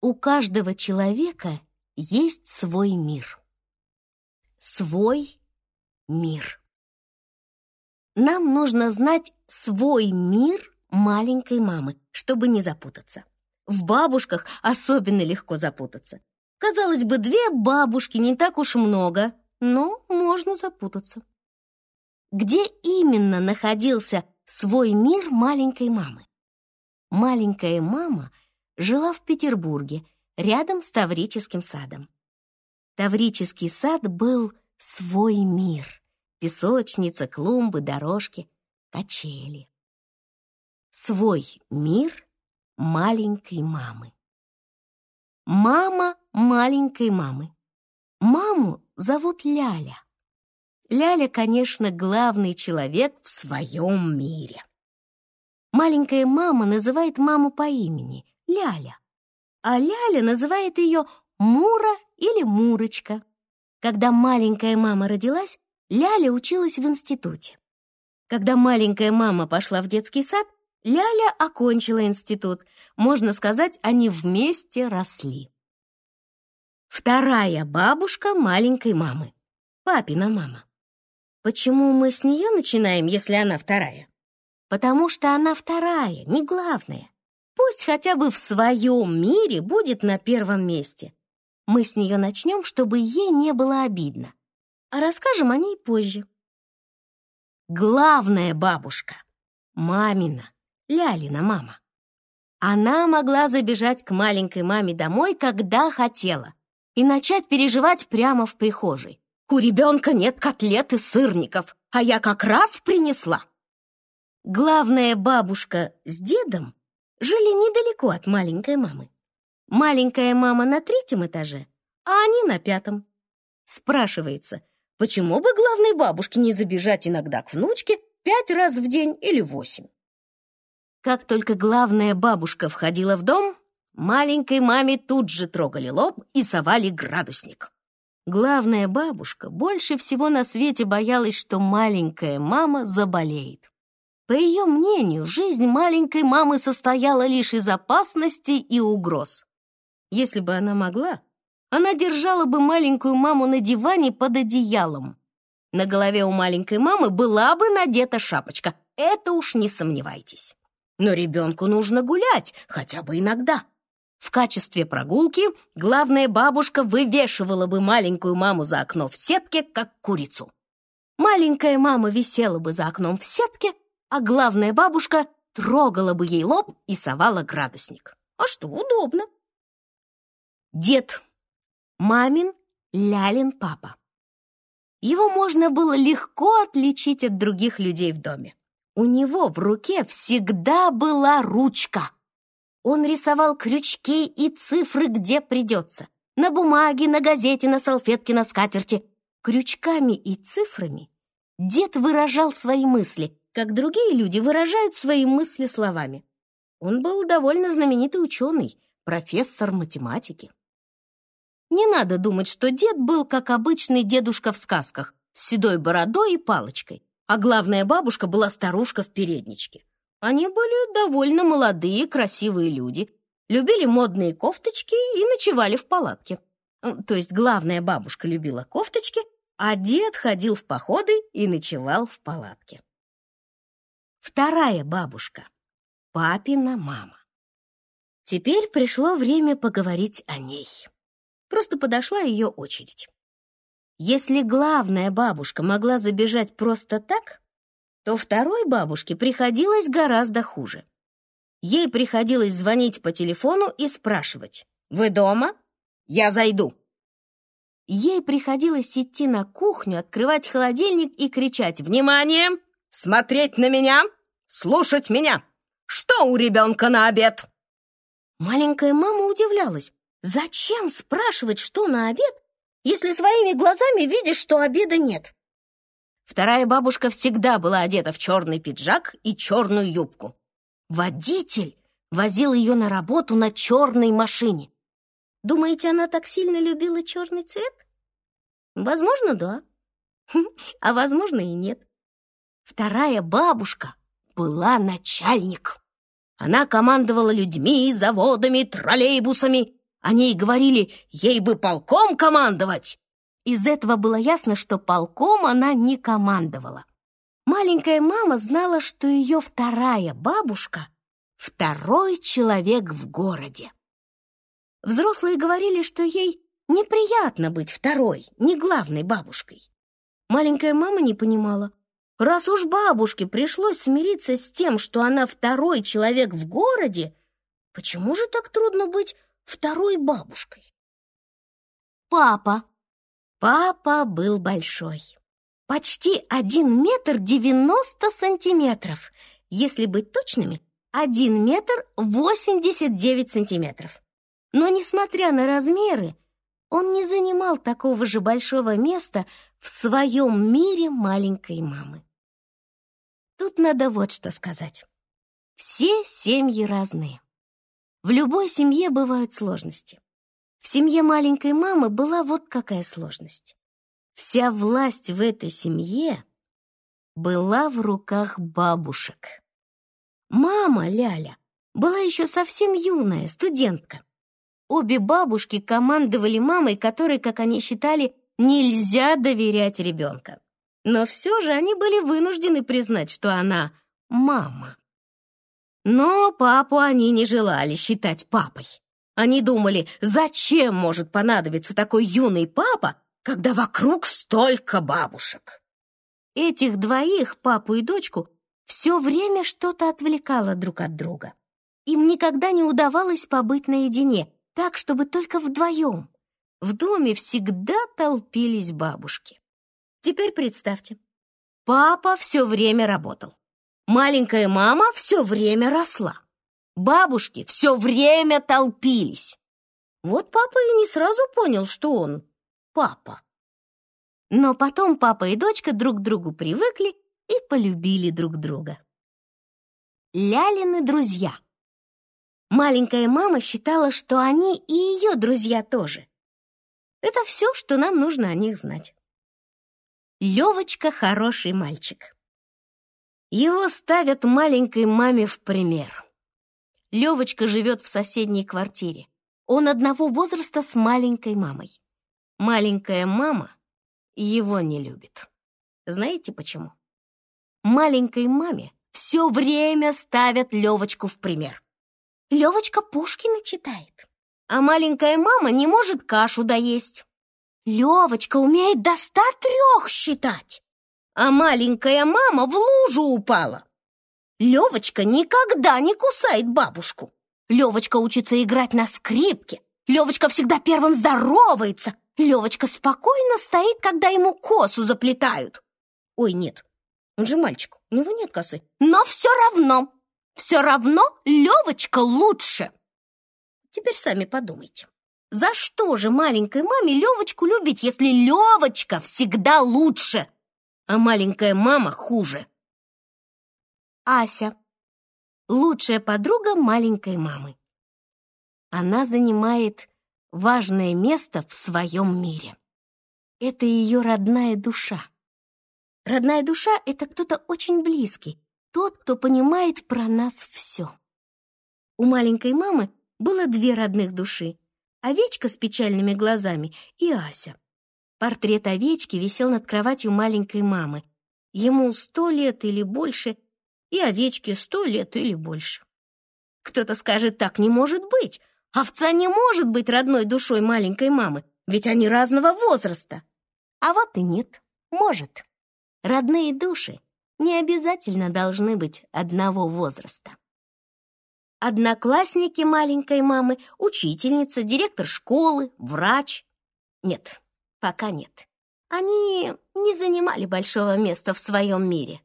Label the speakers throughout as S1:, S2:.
S1: У каждого человека есть свой мир. Свой мир. Нам нужно знать свой мир маленькой мамы, чтобы не запутаться. В бабушках особенно легко запутаться. Казалось бы, две бабушки не так уж много, но можно запутаться. Где именно находился свой мир маленькой мамы? Маленькая мама жила в Петербурге, рядом с Таврическим садом. Таврический сад был свой мир. Песочница, клумбы, дорожки, качели. Свой мир маленькой мамы. Мама маленькой мамы. Маму зовут Ляля. Ляля, конечно, главный человек в своем мире. Маленькая мама называет маму по имени Ляля, а Ляля называет ее Мура или Мурочка. Когда маленькая мама родилась, Ляля училась в институте. Когда маленькая мама пошла в детский сад, Ляля окончила институт. Можно сказать, они вместе росли. Вторая бабушка маленькой мамы. Папина мама. Почему мы с нее начинаем, если она вторая? Потому что она вторая, не главная. Пусть хотя бы в своем мире будет на первом месте. Мы с нее начнем, чтобы ей не было обидно. А расскажем о ней позже. Главная бабушка — мамина, Лялина мама. Она могла забежать к маленькой маме домой, когда хотела, и начать переживать прямо в прихожей. «У ребенка нет котлет и сырников, а я как раз принесла». Главная бабушка с дедом жили недалеко от маленькой мамы. Маленькая мама на третьем этаже, а они на пятом. Спрашивается, почему бы главной бабушке не забежать иногда к внучке пять раз в день или восемь? Как только главная бабушка входила в дом, маленькой маме тут же трогали лоб и совали градусник. Главная бабушка больше всего на свете боялась, что маленькая мама заболеет. По ее мнению, жизнь маленькой мамы состояла лишь из опасности и угроз. Если бы она могла, она держала бы маленькую маму на диване под одеялом. На голове у маленькой мамы была бы надета шапочка, это уж не сомневайтесь. Но ребенку нужно гулять, хотя бы иногда. В качестве прогулки главная бабушка вывешивала бы маленькую маму за окно в сетке, как курицу. Маленькая мама висела бы за окном в сетке, а главная бабушка трогала бы ей лоб и совала градусник. А что, удобно. Дед. Мамин, Лялин папа. Его можно было легко отличить от других людей в доме. У него в руке всегда была ручка. Он рисовал крючки и цифры, где придется. На бумаге, на газете, на салфетке, на скатерти. Крючками и цифрами дед выражал свои мысли, как другие люди выражают свои мысли словами. Он был довольно знаменитый ученый, профессор математики. Не надо думать, что дед был как обычный дедушка в сказках, с седой бородой и палочкой, а главная бабушка была старушка в передничке. Они были довольно молодые, красивые люди, любили модные кофточки и ночевали в палатке. То есть главная бабушка любила кофточки, а дед ходил в походы и ночевал в палатке. Вторая бабушка — папина мама. Теперь пришло время поговорить о ней. Просто подошла ее очередь. Если главная бабушка могла забежать просто так, то второй бабушке приходилось гораздо хуже. Ей приходилось звонить по телефону и спрашивать «Вы дома? Я зайду». Ей приходилось идти на кухню, открывать холодильник и кричать «Внимание! Смотреть на меня! Слушать меня! Что у ребенка на обед?» Маленькая мама удивлялась. Зачем спрашивать, что на обед, если своими глазами видишь, что обеда нет? Вторая бабушка всегда была одета в черный пиджак и черную юбку. Водитель возил ее на работу на черной машине. Думаете, она так сильно любила черный цвет? Возможно, да. А возможно и нет. Вторая бабушка была начальник. Она командовала людьми, заводами, троллейбусами Они и говорили, ей бы полком командовать. Из этого было ясно, что полком она не командовала. Маленькая мама знала, что ее вторая бабушка — второй человек в городе. Взрослые говорили, что ей неприятно быть второй, не главной бабушкой. Маленькая мама не понимала. Раз уж бабушке пришлось смириться с тем, что она второй человек в городе, почему же так трудно быть второй бабушкой? Папа. Папа был большой. Почти один метр девяносто сантиметров. Если быть точными, один метр восемьдесят девять сантиметров. Но, несмотря на размеры, он не занимал такого же большого места в своем мире маленькой мамы. Тут надо вот что сказать. Все семьи разные. В любой семье бывают сложности. В семье маленькой мамы была вот какая сложность. Вся власть в этой семье была в руках бабушек. Мама Ляля была еще совсем юная, студентка. Обе бабушки командовали мамой, которой, как они считали, нельзя доверять ребенка. Но все же они были вынуждены признать, что она мама. Но папу они не желали считать папой. Они думали, зачем может понадобиться такой юный папа, когда вокруг столько бабушек. Этих двоих, папу и дочку, все время что-то отвлекало друг от друга. Им никогда не удавалось побыть наедине, так, чтобы только вдвоем. В доме всегда толпились бабушки. Теперь представьте, папа все время работал. Маленькая мама все время росла. Бабушки все время толпились. Вот папа и не сразу понял, что он папа. Но потом папа и дочка друг к другу привыкли и полюбили друг друга. Лялины друзья — Маленькая мама считала, что они и ее друзья тоже. Это все, что нам нужно о них знать. Левочка хороший мальчик. Его ставят маленькой маме в пример. Левочка живет в соседней квартире. Он одного возраста с маленькой мамой. Маленькая мама его не любит. Знаете почему? Маленькой маме все время ставят Левочку в пример. Левочка Пушкина читает, а маленькая мама не может кашу доесть. Левочка умеет до ста трех считать, а маленькая мама в лужу упала. Левочка никогда не кусает бабушку. Левочка учится играть на скрипке. Левочка всегда первым здоровается. Левочка спокойно стоит, когда ему косу заплетают. Ой, нет, он же мальчик, у него нет косы. Но все равно все равно Левочка лучше. Теперь сами подумайте. За что же маленькой маме Левочку любить, если Левочка всегда лучше, а маленькая мама хуже? Ася. Лучшая подруга маленькой мамы. Она занимает важное место в своем мире. Это ее родная душа. Родная душа — это кто-то очень близкий, тот, кто понимает про нас все. У маленькой мамы было две родных души — овечка с печальными глазами и Ася. Портрет овечки висел над кроватью маленькой мамы. Ему сто лет или больше, и овечке сто лет или больше. Кто-то скажет, так не может быть. Овца не может быть родной душой маленькой мамы, ведь они разного возраста. А вот и нет, может. Родные души не обязательно должны быть одного возраста. Одноклассники маленькой мамы, учительница, директор школы, врач. Нет, пока нет. Они не занимали большого места в своем мире.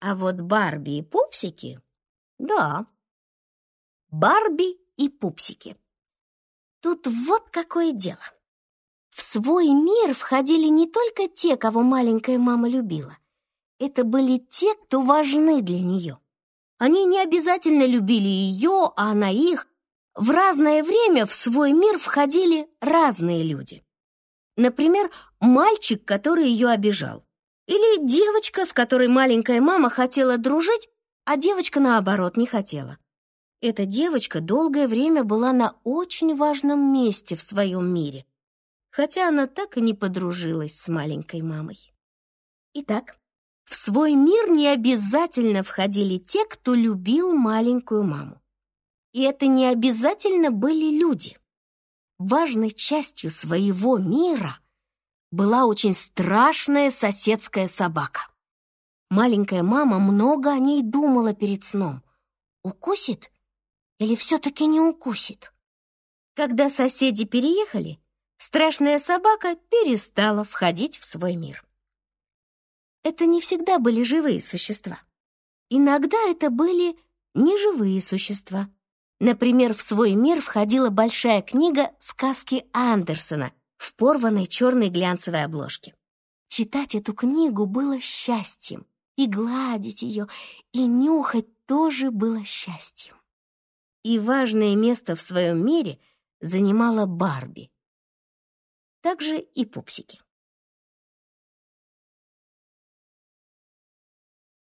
S1: А вот Барби и Пупсики — да. Барби и Пупсики. Тут вот какое дело. В свой мир входили не только те, кого маленькая мама любила, это были те, кто важны для нее. Они не обязательно любили ее, а она их. В разное время в свой мир входили разные люди. Например, мальчик, который ее обижал. Или девочка, с которой маленькая мама хотела дружить, а девочка, наоборот, не хотела. Эта девочка долгое время была на очень важном месте в своем мире, хотя она так и не подружилась с маленькой мамой. Итак, в свой мир не обязательно входили те, кто любил маленькую маму. И это не обязательно были люди. Важной частью своего мира была очень страшная соседская собака. Маленькая мама много о ней думала перед сном. Укусит или все-таки не укусит? Когда соседи переехали, страшная собака перестала входить в свой мир это не всегда были живые существа. Иногда это были неживые существа. Например, в свой мир входила большая книга «Сказки Андерсона» в порванной черной глянцевой обложке. Читать эту книгу было счастьем, и гладить ее, и нюхать тоже было счастьем. И важное место в своем мире занимала Барби. Также и пупсики.